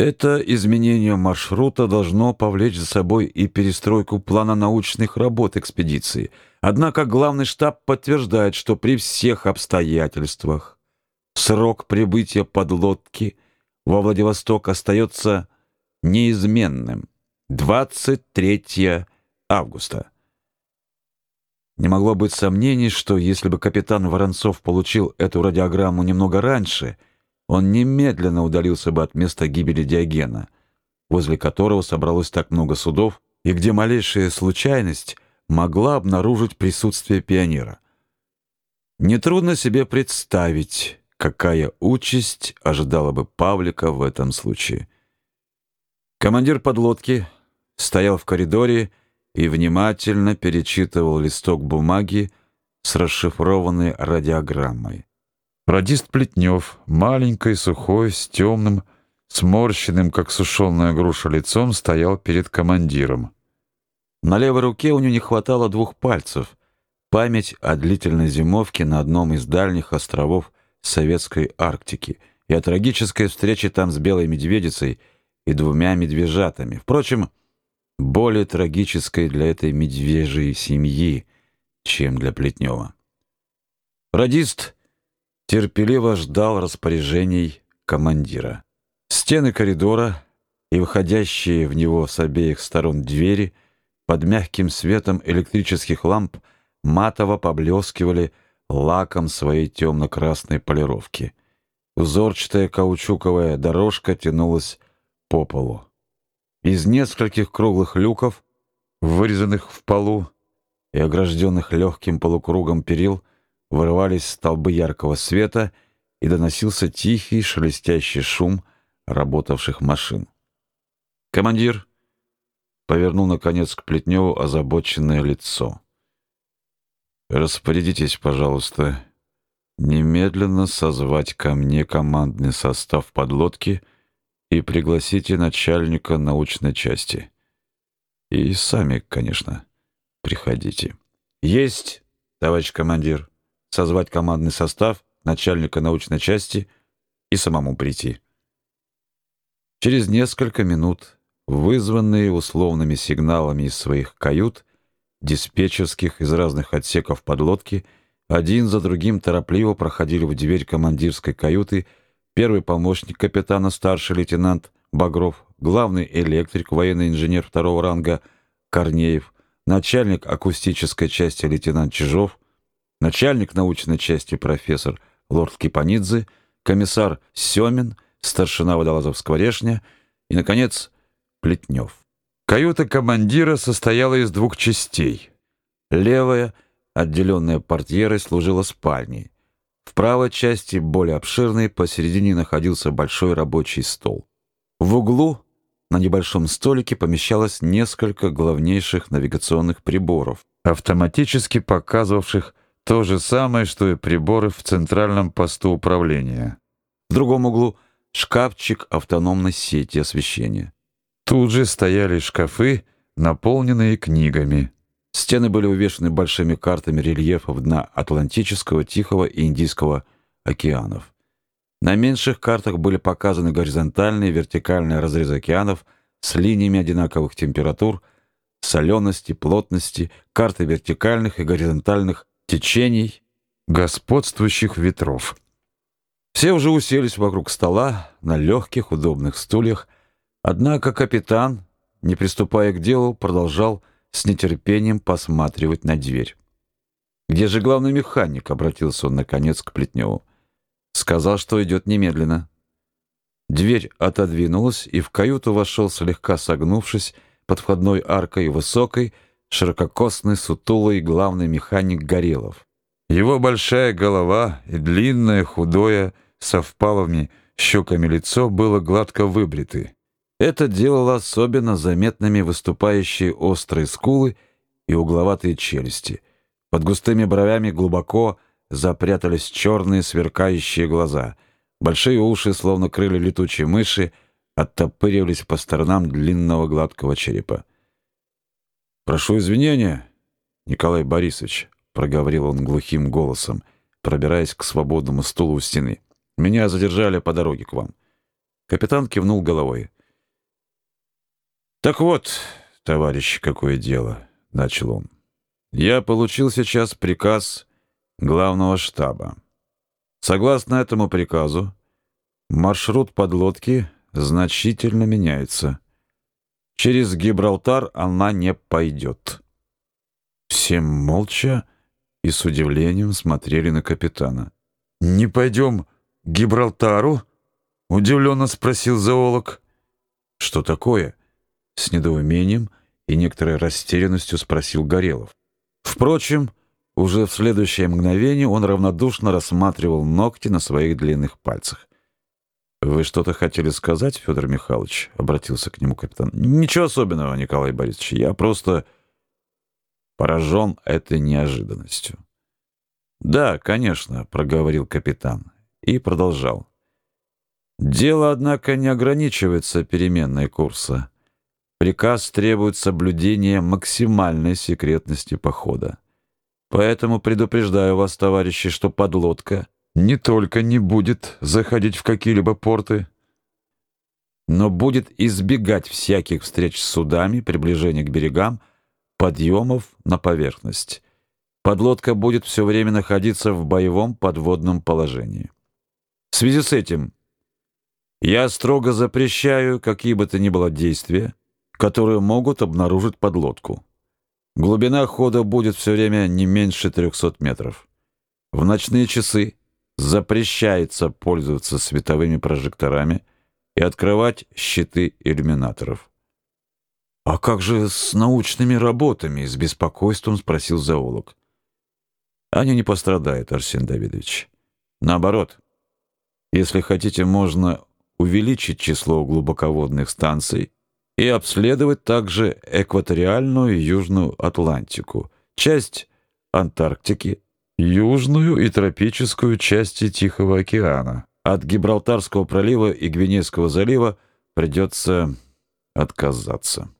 Это изменение маршрута должно повлечь за собой и перестройку плана научных работ экспедиции. Однако главный штаб подтверждает, что при всех обстоятельствах срок прибытия подлодки во Владивосток остается неизменным 23 августа. Не могло быть сомнений, что если бы капитан Воронцов получил эту радиограмму немного раньше, он немедленно удалился бы от места гибели Диогена, возле которого собралось так много судов и где малейшая случайность могла обнаружить присутствие пионера. Нетрудно себе представить, какая участь ожидала бы Павлика в этом случае. Командир подлодки стоял в коридоре и внимательно перечитывал листок бумаги с расшифрованной радиограммой. Радист Плетнев, маленький, сухой, с темным, сморщенным, как сушеная груша, лицом, стоял перед командиром. На левой руке у него не хватало двух пальцев. Память о длительной зимовке на одном из дальних островов Советской Арктики и о трагической встрече там с белой медведицей и двумя медвежатами. Впрочем, более трагической для этой медвежьей семьи, чем для Плетнева. Радист терпеливо ждал распоряжений командира. Стены коридора и выходящие в него с обеих сторон двери под мягким светом электрических ламп матово поблескивали лаком своей темно-красной полировки. Узорчатая каучуковая дорожка тянулась по полу. Из нескольких круглых люков, вырезанных в полу и огражденных легким полукругом перил, вырывались столбы яркого света и доносился тихий шелестящий шум работавших машин. Командир повернул наконец к Плетневу озабоченное лицо. Распорядитесь, пожалуйста, немедленно созвать ко мне командный состав подлодки и пригласите начальника научной части. И сами, конечно, приходите. Есть, товарищ командир. Созвать командный состав, начальника научной части и самому прийти. Через несколько минут, вызванные условными сигналами из своих кают, диспетчерских из разных отсеков подлодки, один за другим торопливо проходили в дверь командирской каюты первый помощник капитана старший лейтенант Багров, главный электрик, военный инженер второго ранга Корнеев, начальник акустической части лейтенант Чижов, начальник научной части профессор Лорд Кипанидзе, комиссар Семин, старшина Водолазов-Скворешня и, наконец, Плетнев. Каюта командира состояла из двух частей. Левая, отделенная портьерой, служила спальней. В правой части, более обширной, посередине находился большой рабочий стол. В углу на небольшом столике помещалось несколько главнейших навигационных приборов, автоматически показывавших то же самое, что и приборы в центральном посту управления. В другом углу шкафчик автономной сети освещения. Тут же стояли шкафы, наполненные книгами. Стены были увешаны большими картами рельефов дна Атлантического, Тихого и Индийского океанов. На меньших картах были показаны горизонтальные и вертикальные разрезы океанов с линиями одинаковых температур, солености, плотности, карты вертикальных и горизонтальных течений, господствующих ветров. Все уже уселись вокруг стола на легких, удобных стульях, однако капитан, не приступая к делу, продолжал с нетерпением посматривать на дверь. «Где же главный механик?» — обратился он, наконец, к Плетневу. «Сказал, что идет немедленно». Дверь отодвинулась, и в каюту вошел, слегка согнувшись, под входной аркой высокой, ширококосный, сутулый главный механик Горелов. Его большая голова и длинное, худое, со впалыми щеками лицо было гладко выбриты. Это делало особенно заметными выступающие острые скулы и угловатые челюсти. Под густыми бровями глубоко запрятались черные сверкающие глаза. Большие уши, словно крылья летучей мыши, оттопыривались по сторонам длинного гладкого черепа. «Прошу извинения, Николай Борисович», — проговорил он глухим голосом, пробираясь к свободному стулу у стены. «Меня задержали по дороге к вам. Капитан кивнул головой. «Так вот, товарищ, какое дело», — начал он. «Я получил сейчас приказ главного штаба. Согласно этому приказу, маршрут подлодки значительно меняется. Через Гибралтар она не пойдет». Все молча и с удивлением смотрели на капитана. «Не пойдем к Гибралтару?» — удивленно спросил зоолог. «Что такое?» — с недоумением и некоторой растерянностью спросил Горелов. Впрочем, уже в следующее мгновение он равнодушно рассматривал ногти на своих длинных пальцах. «Вы что-то хотели сказать, Федор Михайлович?» — обратился к нему капитан. «Ничего особенного, Николай Борисович. Я просто поражен этой неожиданностью». «Да, конечно», — проговорил капитан и продолжал. «Дело, однако, не ограничивается переменной курса. Приказ требует соблюдения максимальной секретности похода. Поэтому предупреждаю вас, товарищи, что подлодка не только не будет заходить в какие-либо порты, но будет избегать всяких встреч с судами, приближения к берегам, подъемов на поверхность. Подлодка будет все время находиться в боевом подводном положении. В связи с этим я строго запрещаю какие бы то ни было действия, которые могут обнаружить подлодку. Глубина хода будет все время не меньше 300 метров. В ночные часы запрещается пользоваться световыми прожекторами и открывать щиты иллюминаторов. «А как же с научными работами?» — с беспокойством спросил зоолог. «Они не пострадают, Арсен Давидович. Наоборот, если хотите, можно увеличить число глубоководных станций и обследовать также экваториальную и Южную Атлантику, часть Антарктики, южную и тропическую части Тихого океана. От Гибралтарского пролива и Гвинейского залива придется отказаться.